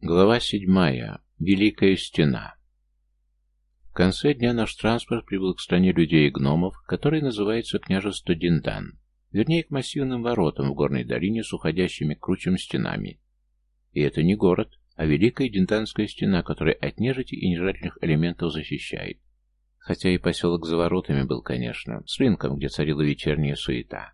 Глава седьмая. Великая стена. В конце дня наш транспорт прибыл к стране людей и гномов, который называется княжество Диндан, вернее к массивным воротам в горной долине с уходящими к кручам стенами. И это не город, а великая Динданская стена, которая от нежити и нежелательных элементов защищает. Хотя и поселок за воротами был, конечно, с рынком, где царила вечерняя суета.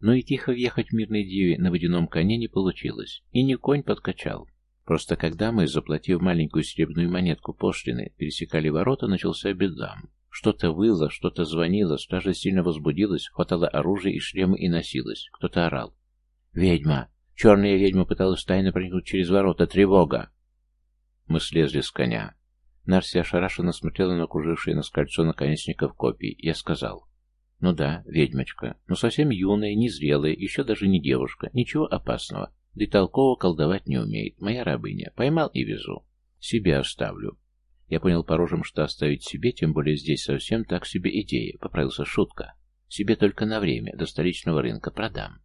Но и тихо въехать в мирной деве на водяном коне не получилось, и не конь подкачал. Просто когда мы, заплатив маленькую серебряную монетку пошлины, пересекали ворота, начался бедам. Что-то выло, что-то звонило, стража сильно возбудилась, хватало оружия и шлемы и носилась. Кто-то орал. «Ведьма! Черная ведьма пыталась тайно проникнуть через ворота! Тревога!» Мы слезли с коня. Нарси ошарашенно смотрела на окружившее нас кольцо наконечников копий. Я сказал. «Ну да, ведьмочка, но совсем юная, незрелая, еще даже не девушка. Ничего опасного. Да и толково колдовать не умеет. Моя рабыня. Поймал и везу. Себе оставлю. Я понял по рожам, что оставить себе, тем более здесь совсем так себе идея. Поправился шутка. Себе только на время, до столичного рынка продам.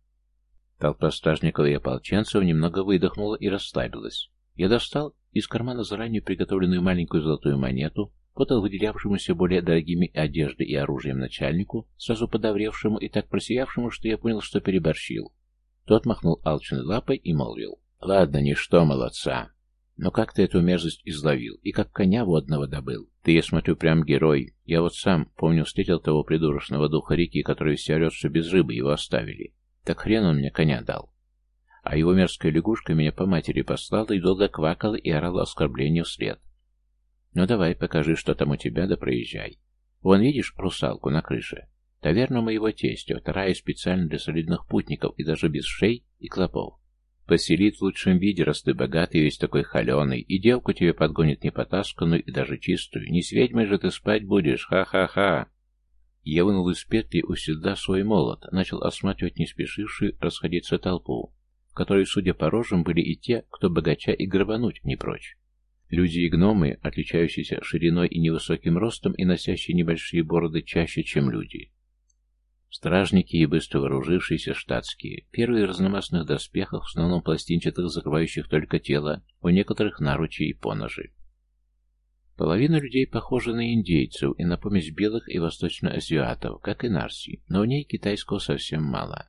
Толпа стражников и ополченцев немного выдохнула и расслабилась. Я достал из кармана заранее приготовленную маленькую золотую монету, подал выделявшемуся более дорогими одеждой и оружием начальнику, сразу подавревшему и так просиявшему, что я понял, что переборщил. Тот махнул алчной лапой и молвил. «Ладно, ничто, молодца. Но как ты эту мерзость изловил? И как коня водного добыл? Ты, я смотрю, прям герой. Я вот сам, помню, встретил того придурочного духа реки, который все орет, что без рыбы его оставили. Так хрен он мне коня дал. А его мерзкая лягушка меня по матери послала и долго квакала и орала оскорбление вслед. Ну давай, покажи, что там у тебя, да проезжай. Вон, видишь русалку на крыше? Таверна моего тестя, вторая специально для солидных путников и даже без шей и клопов. Поселит в лучшем виде, раз ты богатый, весь такой холеный, и девку тебе подгонит не потасканную и даже чистую. Не с ведьмой же ты спать будешь, ха-ха-ха. Я вынул из петли у седла свой молот, начал осматривать не спешившую расходиться толпу, в которой, судя по рожам, были и те, кто богача и грабануть не прочь. Люди и гномы, отличающиеся шириной и невысоким ростом и носящие небольшие бороды чаще, чем люди. Стражники и быстро вооружившиеся штатские, первые в разномастных доспехах, в основном пластинчатых, закрывающих только тело, у некоторых наручи и поножи. Половина людей похожа на индейцев и на помесь белых и восточноазиатов, как и нарси, но в ней китайского совсем мало.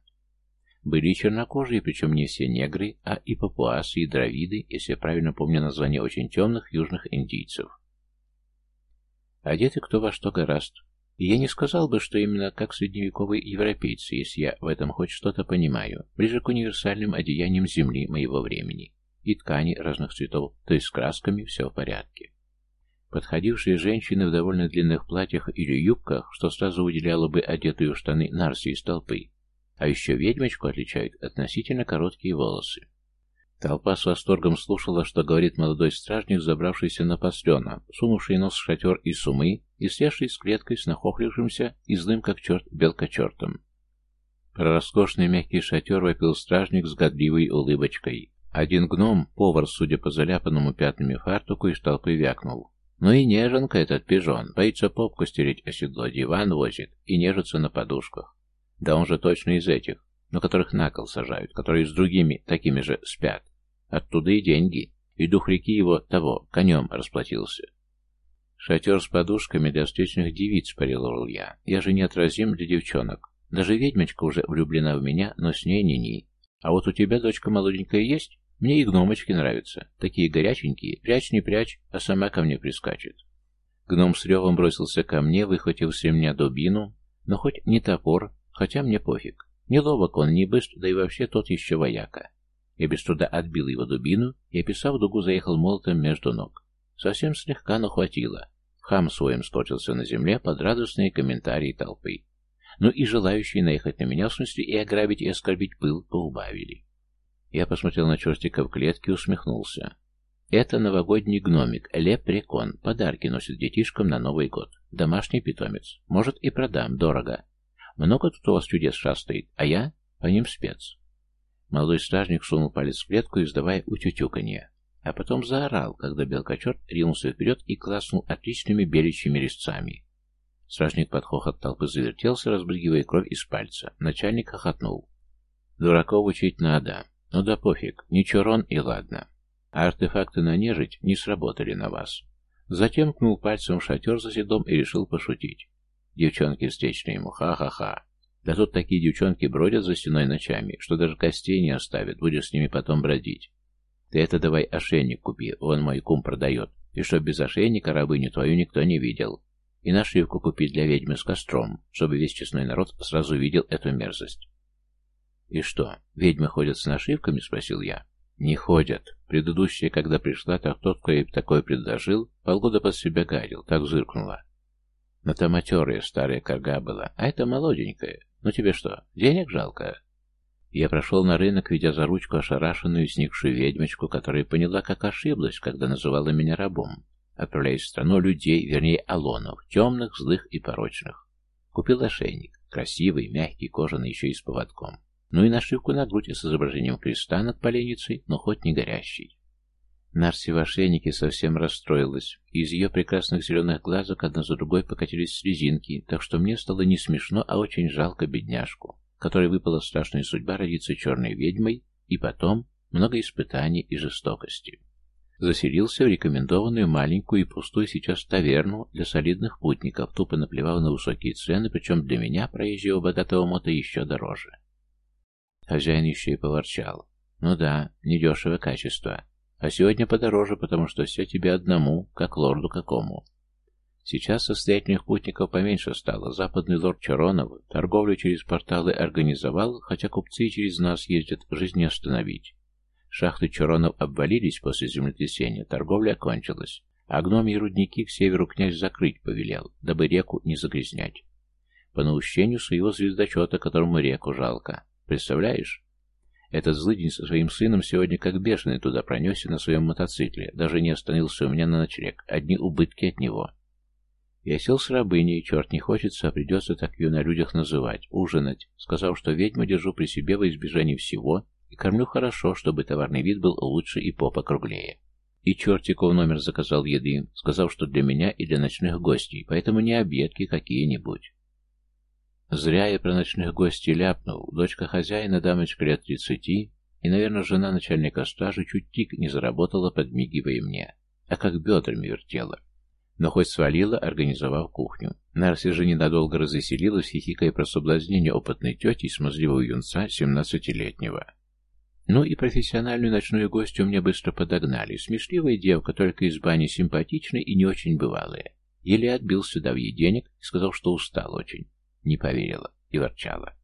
Были чернокожие, причем не все негры, а и папуасы, и дравиды, если я правильно помню название очень темных южных индийцев. Одеты кто во что гораст, и я не сказал бы, что именно как средневековые европейцы, если я в этом хоть что-то понимаю, ближе к универсальным одеяниям земли моего времени. И ткани разных цветов, то есть с красками все в порядке. Подходившие женщины в довольно длинных платьях или юбках, что сразу выделяло бы одетую в штаны Нарси из толпы. А еще ведьмочку отличают относительно короткие волосы. Толпа с восторгом слушала, что говорит молодой стражник, забравшийся на послена, сунувший нос в шатер из сумы и слезший с клеткой с нахохлившимся и злым, как черт, белкочертом. Про роскошный мягкий шатер вопил стражник с годливой улыбочкой. Один гном, повар, судя по заляпанному пятнами фартуку, из толпы вякнул. Ну и неженка этот пижон, боится попку стереть о седло, диван возит и нежится на подушках. Да он же точно из этих, но которых на кол сажают, которые с другими такими же спят. Оттуда и деньги. И дух реки его того, конем расплатился. Шатер с подушками для встречных девиц, парировал я. Я же неотразим для девчонок. Даже ведьмочка уже влюблена в меня, но с ней ни-ни. А вот у тебя дочка молоденькая есть? Мне и гномочки нравятся. Такие горяченькие. Прячь, не прячь, а сама ко мне прискачет. Гном с ревом бросился ко мне, выхватил с ремня дубину, но хоть не топор, хотя мне пофиг. Не ловок он, не быстр, да и вообще тот еще вояка. Я без труда отбил его дубину и, описав дугу, заехал молотом между ног. Совсем слегка, но хватило. Хам своим скотился на земле под радостные комментарии толпы. Ну и желающие наехать на меня, в смысле и ограбить, и оскорбить пыл, поубавили. Я посмотрел на чертика в клетке и усмехнулся. Это новогодний гномик, лепрекон, подарки носит детишкам на Новый год. Домашний питомец. Может и продам, дорого. Много тут у вас чудес шастает, а я по ним спец. Молодой стражник сунул палец в клетку, издавая утютюканье. А потом заорал, когда белкочерт ринулся вперед и класснул отличными беличьими резцами. Стражник под хохот толпы завертелся, разбрызгивая кровь из пальца. Начальник хохотнул. «Дураков учить надо. Ну да пофиг. Ничего рон и ладно». а артефакты на нежить не сработали на вас. Затем кнул пальцем в шатер за седом и решил пошутить. Девчонки встречные ему, ха-ха-ха. Да тут такие девчонки бродят за стеной ночами, что даже костей не оставят, будешь с ними потом бродить. Ты это давай ошейник купи, вон мой кум продает. И чтоб без ошейника рабыню твою никто не видел. И нашивку купи для ведьмы с костром, чтобы весь честной народ сразу видел эту мерзость. «И что, ведьмы ходят с нашивками?» — спросил я. «Не ходят. Предыдущая, когда пришла, так тот, кто ей такое предложил, полгода под себя гадил, так зыркнула. Но та матерая старая корга была, а это молоденькая. Ну тебе что, денег жалко?» Я прошел на рынок, ведя за ручку ошарашенную, сникшую ведьмочку, которая поняла, как ошиблась, когда называла меня рабом, отправляясь в страну людей, вернее, алонов, темных, злых и порочных. Купил ошейник, красивый, мягкий, кожаный, еще и с поводком. Ну и нашивку на грудь с изображением креста над поленницей, но хоть не горящий. Нарси в ошейнике совсем расстроилась, и из ее прекрасных зеленых глазок одна за другой покатились слезинки, так что мне стало не смешно, а очень жалко бедняжку, которой выпала страшная судьба родиться черной ведьмой, и потом много испытаний и жестокости. Заселился в рекомендованную маленькую и пустую сейчас таверну для солидных путников, тупо наплевав на высокие цены, причем для меня, проезжего богатого мота, еще дороже. Хозяин еще и поворчал. Ну да, недешево качество. А сегодня подороже, потому что все тебе одному, как лорду какому. Сейчас состоятельных путников поменьше стало. Западный лорд Чаронов торговлю через порталы организовал, хотя купцы через нас ездят, жизнь не остановить. Шахты Чаронов обвалились после землетрясения, торговля окончилась. А гномьи рудники к северу князь закрыть повелел, дабы реку не загрязнять. По наущению своего звездочета, которому реку жалко. Представляешь? Этот злыдень со своим сыном сегодня как бешеный туда пронесся на своем мотоцикле, даже не остановился у меня на ночлег, одни убытки от него. Я сел с рабыней, черт не хочется, а придется так ее на людях называть, ужинать, сказав, что ведьму держу при себе во избежание всего и кормлю хорошо, чтобы товарный вид был лучше и попа круглее. И чертику в номер заказал еды, сказав, что для меня и для ночных гостей, поэтому не обедки какие-нибудь. Зря я про ночных гостей ляпнул. Дочка хозяина, дамочка лет тридцати, и, наверное, жена начальника стажа чуть тик не заработала, подмигивая мне, а как бедрами вертела. Но хоть свалила, организовав кухню. Нарси же ненадолго развеселилась, хихикая про соблазнение опытной тети и смазливого юнца семнадцатилетнего. Ну и профессиональную ночную гостью мне быстро подогнали. Смешливая девка, только из бани симпатичная и не очень бывалая. Еле отбил сюда в ей денег и сказал, что устал очень. Не поверила и ворчала.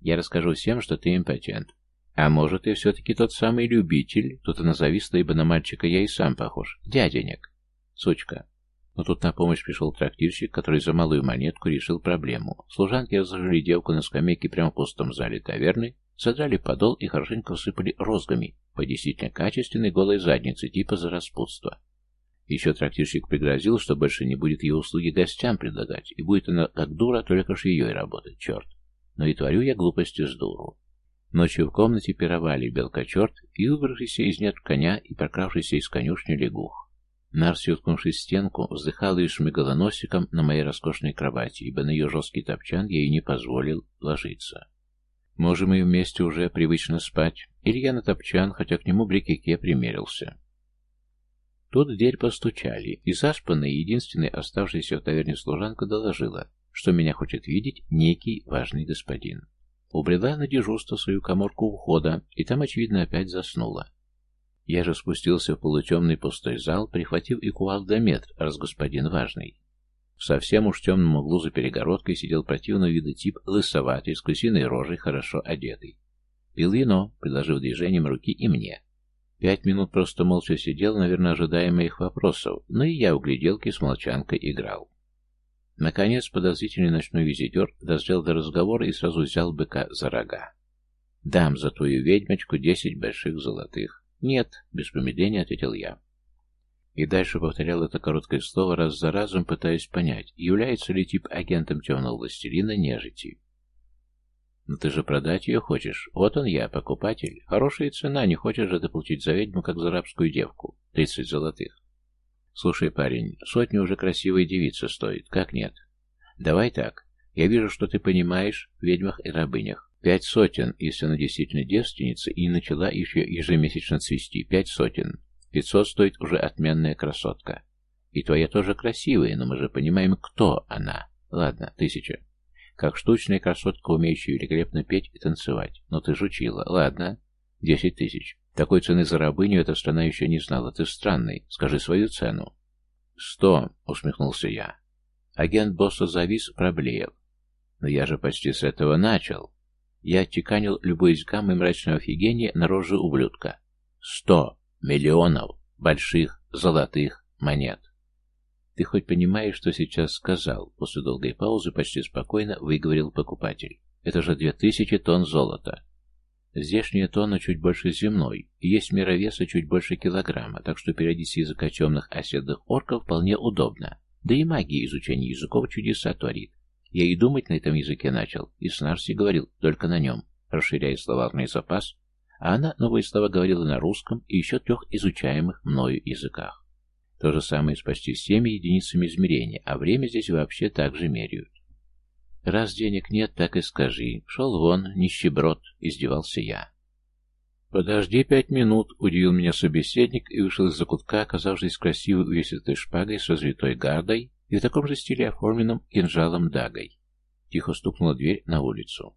Я расскажу всем, что ты импотент. А может, ты все-таки тот самый любитель? Тут она зависла, ибо на мальчика я и сам похож. Дяденек. Сучка. Но тут на помощь пришел трактирщик, который за малую монетку решил проблему. Служанки разложили девку на скамейке прямо в пустом зале таверны, содрали подол и хорошенько всыпали розгами по действительно качественной голой заднице, типа за распутство. Еще трактирщик пригрозил, что больше не будет ее услуги гостям предлагать, и будет она как дура, только и работать, черт. Но и творю я глупости с дуру. Ночью в комнате пировали белка-черт и выбравшийся из нет коня и прокравшийся из конюшни лягух. Нарси, уткнувшись в стенку, вздыхала и шмыгала носиком на моей роскошной кровати, ибо на ее жесткий топчан я ей не позволил ложиться. Можем и вместе уже привычно спать, или я на топчан, хотя к нему брикике примерился. Тут в дверь постучали, и заспанная, единственная оставшаяся в таверне служанка доложила, что меня хочет видеть некий важный господин. Убрела на дежурство свою коморку у входа, и там, очевидно, опять заснула. Я же спустился в полутемный пустой зал, прихватив и кувалдометр, раз господин важный. В совсем уж темном углу за перегородкой сидел противного вида тип лысоватый, с кусиной рожей, хорошо одетый. Пил вино, предложив движением руки и мне. Пять минут просто молча сидел, наверное, ожидая моих вопросов, но и я у гляделки с молчанкой играл. Наконец, подозрительный ночной визитер дозрел до разговора и сразу взял быка за рога. «Дам за твою ведьмочку десять больших золотых». «Нет», — без промедления ответил я. И дальше повторял это короткое слово раз за разом, пытаясь понять, является ли тип агентом темного властелина нежити. «Но ты же продать ее хочешь. Вот он я, покупатель. Хорошая цена, не хочешь же ты за ведьму, как за рабскую девку. Тридцать золотых. Слушай, парень, сотню уже красивой девицы стоит. Как нет? Давай так. Я вижу, что ты понимаешь в ведьмах и рабынях. Пять сотен, если она действительно девственница и не начала еще ежемесячно цвести. Пять сотен. Пятьсот стоит уже отменная красотка. И твоя тоже красивая, но мы же понимаем, кто она. Ладно, тысяча. Как штучная красотка, умеющая великолепно петь и танцевать. Но ты жучила. Ладно. Десять тысяч. Такой цены за рабыню эта страна еще не знала. Ты странный. Скажи свою цену. Сто, усмехнулся я. Агент босса завис, проблеял. Но я же почти с этого начал. Я отчеканил любой из гаммы мрачного офигения на роже ублюдка. Сто миллионов больших золотых монет. Ты хоть понимаешь, что сейчас сказал? После долгой паузы почти спокойно выговорил покупатель. Это же две тысячи тонн золота. Здешняя тонна чуть больше земной, и есть мера веса чуть больше килограмма, так что переводить с языка темных оседлых орков вполне удобно. Да и магия изучения языков чудеса творит. Я и думать на этом языке начал, и с Нарси говорил только на нем, расширяя словарный запас, а она новые слова говорила на русском и еще трех изучаемых мною языках. То же самое с почти всеми единицами измерения, а время здесь вообще так же меряют. «Раз денег нет, так и скажи. Шел вон, нищеброд», — издевался я. «Подожди пять минут», — удивил меня собеседник и вышел из закутка, оказавшись красивой увесистой шпагой с развитой гардой и в таком же стиле оформленном кинжалом дагой. Тихо стукнула дверь на улицу.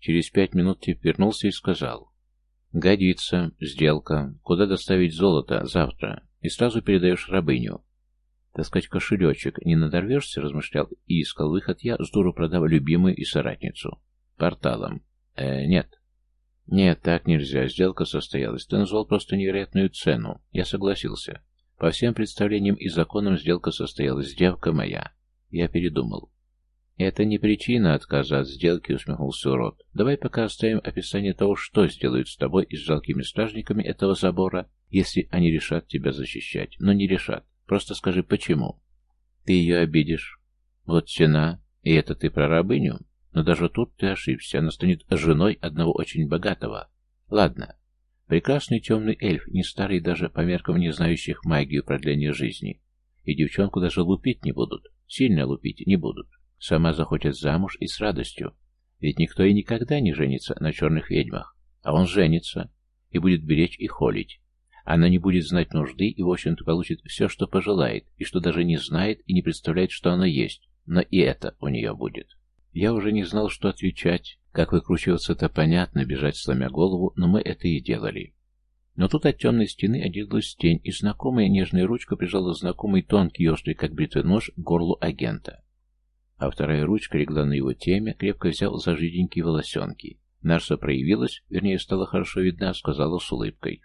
Через пять минут тип вернулся и сказал. «Годится. Сделка. Куда доставить золото? Завтра. И сразу передаешь рабыню. Таскать кошелечек не надорвешься?» — размышлял и искал выход я, здорово продав любимую и соратницу. «Порталом. Э, нет». «Нет, так нельзя. Сделка состоялась. Ты назвал просто невероятную цену. Я согласился. По всем представлениям и законам сделка состоялась. Девка моя. Я передумал. Это не причина отказа от сделки, усмехнулся урод. Давай пока оставим описание того, что сделают с тобой и с жалкими стражниками этого забора, если они решат тебя защищать. Но не решат. Просто скажи, почему. Ты ее обидишь. Вот цена. И это ты про рабыню? Но даже тут ты ошибся. Она станет женой одного очень богатого. Ладно, Прекрасный темный эльф, не старый даже по меркам не знающих магию продления жизни. И девчонку даже лупить не будут, сильно лупить не будут. Сама захочет замуж и с радостью. Ведь никто и никогда не женится на черных ведьмах. А он женится и будет беречь и холить. Она не будет знать нужды и, в общем-то, получит все, что пожелает, и что даже не знает и не представляет, что оно есть. Но и это у нее будет. Я уже не знал, что отвечать. Как выкручиваться-то понятно, бежать сломя голову, но мы это и делали. Но тут от темной стены отделилась тень, и знакомая нежная ручка прижала знакомый тонкий острый, как бритый нож, к горлу агента. А вторая ручка легла на его теме, крепко взял за жиденькие волосенки. Нарса проявилась, вернее, стала хорошо видна, сказала с улыбкой.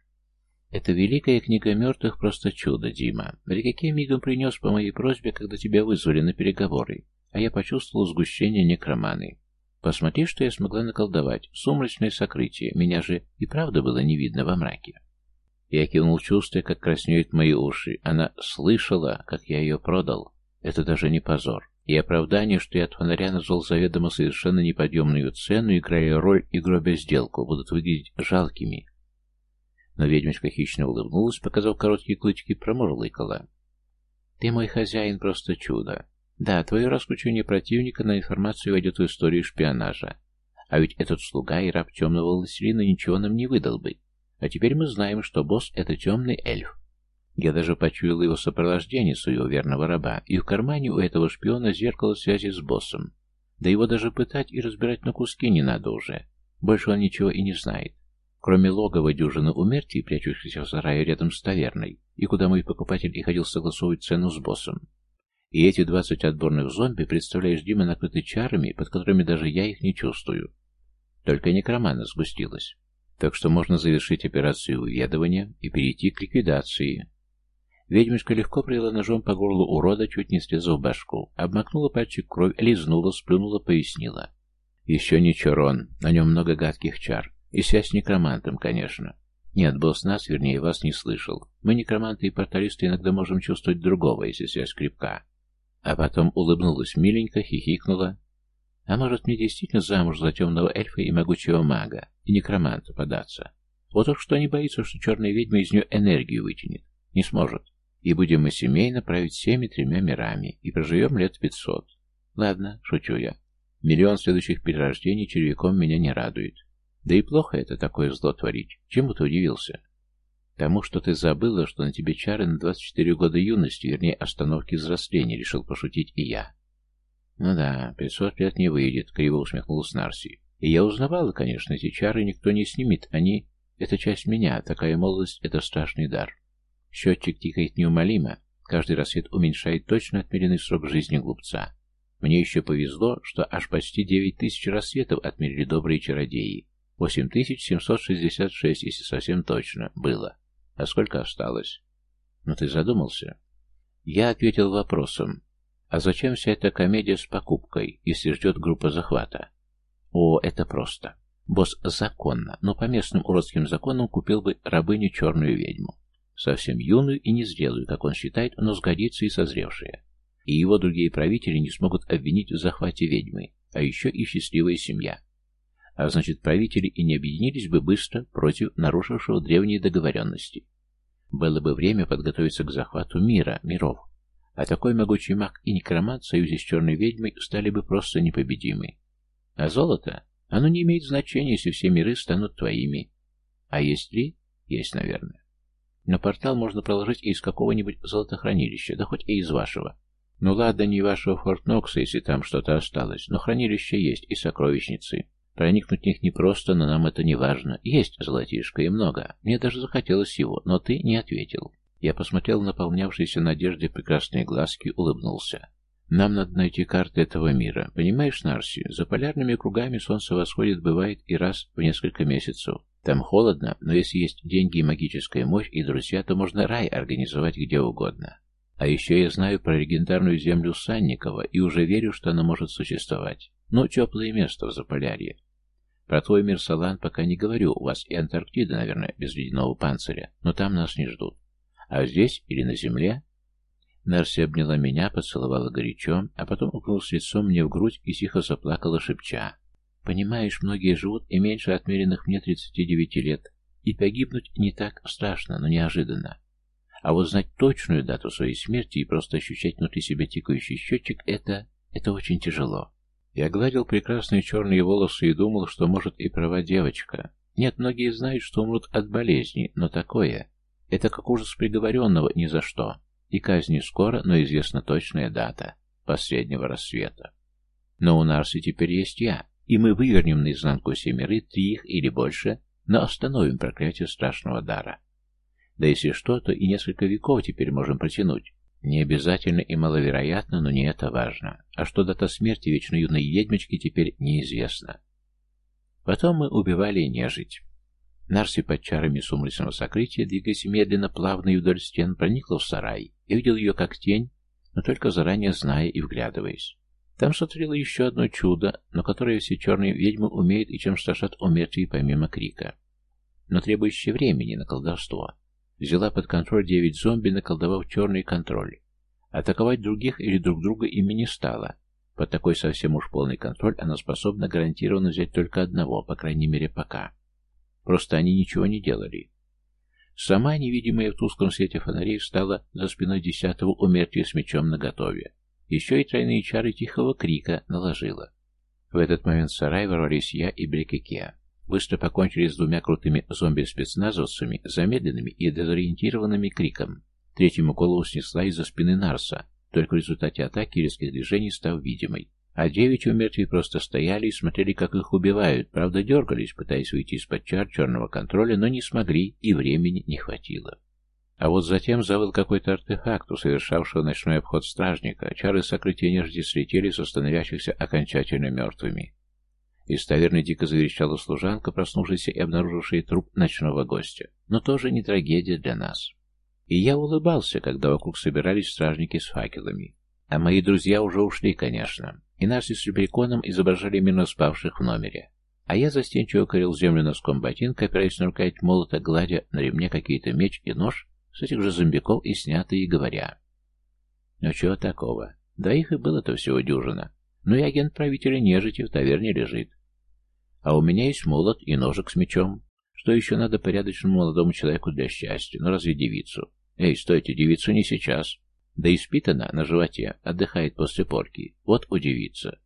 «Это великая книга мертвых просто чудо, Дима. Великий мигом принес по моей просьбе, когда тебя вызвали на переговоры, а я почувствовал сгущение некроманы. Посмотри, что я смогла наколдовать. Сумрачное сокрытие. Меня же и правда было не видно во мраке. Я кивнул, чувствуя, как краснеют мои уши. Она слышала, как я ее продал. Это даже не позор. И оправдание, что я от фонаря назвал заведомо совершенно неподъемную цену, играя роль и гробя сделку, будут выглядеть жалкими. Но ведьмочка хищно улыбнулась, показав короткие клычки, промурлыкала. «Ты мой хозяин, просто чудо. Да, твое раскручивание противника на информацию войдет в историю шпионажа. А ведь этот слуга и раб темного властелина ничего нам не выдал бы. А теперь мы знаем, что босс — это темный эльф. Я даже почуял его сопровождение своего верного раба, и в кармане у этого шпиона зеркало связи с боссом. Да его даже пытать и разбирать на куски не надо уже. Больше он ничего и не знает. Кроме логова дюжины умертий, прячущихся в сарае рядом с таверной, и куда мой покупатель и ходил согласовывать цену с боссом. И эти двадцать отборных зомби, представляешь, Дима, накрыты чарами, под которыми даже я их не чувствую. Только некромана сгустилась. Так что можно завершить операцию выведывания и перейти к ликвидации. Ведьмочка легко провела ножом по горлу урода, чуть не слезав башку, обмакнула пальчик кровь, лизнула, сплюнула, пояснила. Еще ничего, Рон, на нем много гадких чар. И связь с некромантом, конечно. Нет, босс нас, вернее, вас не слышал. Мы, некроманты и порталисты, иногда можем чувствовать другого, если связь крепка. А потом улыбнулась миленько, хихикнула. А может, мне действительно замуж за темного эльфа и могучего мага, и некроманта податься? Вот уж что не боится, что черная ведьма из нее энергию вытянет. Не сможет. И будем мы семейно править всеми тремя мирами, и проживем лет пятьсот. Ладно, шучу я. Миллион следующих перерождений червяком меня не радует. Да и плохо это такое зло творить. Чему ты удивился? Тому, что ты забыла, что на тебе чары на 24 года юности, вернее, остановки взросления, решил пошутить и я. Ну да, 500 лет не выйдет, криво усмехнулась Нарси. И я узнавала, конечно, эти чары никто не снимет, они... Это часть меня, такая молодость — это страшный дар. Счетчик тикает неумолимо, каждый рассвет уменьшает точно отмеренный срок жизни глупца. Мне еще повезло, что аж почти девять тысяч рассветов отмерили добрые чародеи. Восемь тысяч семьсот шестьдесят шесть, если совсем точно, было. А сколько осталось? Ну ты задумался? Я ответил вопросом. А зачем вся эта комедия с покупкой, если ждет группа захвата? О, это просто. Босс законно, но по местным уродским законам купил бы рабыню черную ведьму. Совсем юную и не сделаю, как он считает, но сгодится и созревшая. И его другие правители не смогут обвинить в захвате ведьмы, а еще и счастливая семья. А значит, правители и не объединились бы быстро против нарушившего древние договоренности. Было бы время подготовиться к захвату мира, миров. А такой могучий маг и некромант в союзе с черной ведьмой стали бы просто непобедимы. А золото? Оно не имеет значения, если все миры станут твоими. А есть ли? Есть, наверное. Но портал можно проложить и из какого-нибудь золотохранилища, да хоть и из вашего. Ну ладно, не вашего Форт Нокса, если там что-то осталось, но хранилище есть и сокровищницы. Проникнуть в них непросто, но нам это не важно. Есть золотишко и много. Мне даже захотелось его, но ты не ответил. Я посмотрел на наполнявшиеся надеждой прекрасные глазки, улыбнулся. Нам надо найти карты этого мира. Понимаешь, Нарси, за полярными кругами солнце восходит бывает и раз в несколько месяцев. Там холодно, но если есть деньги и магическая мощь и друзья, то можно рай организовать где угодно. А еще я знаю про легендарную землю Санникова и уже верю, что она может существовать. Ну, теплое место в Заполярье. Про твой мир, Салан, пока не говорю. У вас и Антарктида, наверное, без ледяного панциря. Но там нас не ждут. А здесь или на земле? Нарси обняла меня, поцеловала горячо, а потом укнулась лицом мне в грудь и тихо заплакала, шепча. Понимаешь, многие живут и меньше отмеренных мне 39 лет. И погибнуть не так страшно, но неожиданно. А вот знать точную дату своей смерти и просто ощущать внутри себя тикающий счетчик — это... это очень тяжело. Я гладил прекрасные черные волосы и думал, что может и права девочка. Нет, многие знают, что умрут от болезни, но такое... Это как ужас приговоренного ни за что. И казни скоро, но известна точная дата. Последнего рассвета. Но у Нарси теперь есть я, и мы вывернем наизнанку все миры, три их или больше, но остановим проклятие страшного дара. Да если что, то и несколько веков теперь можем протянуть. Не обязательно и маловероятно, но не это важно. А что дата смерти вечно юной ведьмочки теперь неизвестно. Потом мы убивали нежить. Нарси под чарами сумрачного сокрытия, двигаясь медленно, плавно и вдоль стен, проникла в сарай. Я видел ее как тень, но только заранее зная и вглядываясь. Там сотворила еще одно чудо, но которое все черные ведьмы умеют и чем страшат умертвие помимо крика. Но требующее времени на колдовство. Взяла под контроль девять зомби, наколдовав черный контроль. Атаковать других или друг друга ими не стала. Под такой совсем уж полный контроль она способна гарантированно взять только одного, по крайней мере пока. Просто они ничего не делали. Сама, невидимая в тусклом свете фонарей, встала за спиной десятого умертвия с мечом наготове. Еще и тройные чары тихого крика наложила. В этот момент в сарай ворвались я и Брикеке. Быстро покончили с двумя крутыми зомби-спецназовцами, замедленными и дезориентированными криком. Третьему голову снесла из-за спины Нарса, только в результате атаки резких движений став видимой. А девять умертвей просто стояли и смотрели, как их убивают, правда дергались, пытаясь выйти из-под чар черного контроля, но не смогли и времени не хватило. А вот затем завыл какой-то артефакт, у совершавшего ночной обход стражника, чары сокрытия нежити слетели с установящихся окончательно мертвыми. Из таверны дико заверещала служанка, проснувшаяся и обнаружившая труп ночного гостя. Но тоже не трагедия для нас. И я улыбался, когда вокруг собирались стражники с факелами. А мои друзья уже ушли, конечно. И нас с Любриконом изображали мирно спавших в номере. А я застенчиво корил землю носком ботинка, опираясь на рукоять молота, гладя на ремне какие-то меч и нож с этих же зомбиков и снятые, говоря. Ну чего такого? Двоих и было-то всего дюжина. Ну и агент правителя нежити в таверне лежит. А у меня есть молот и ножик с мечом. Что еще надо порядочному молодому человеку для счастья? Ну разве девицу? Эй, стойте, девицу не сейчас. Да и спит она на животе, отдыхает после порки. Вот удивится.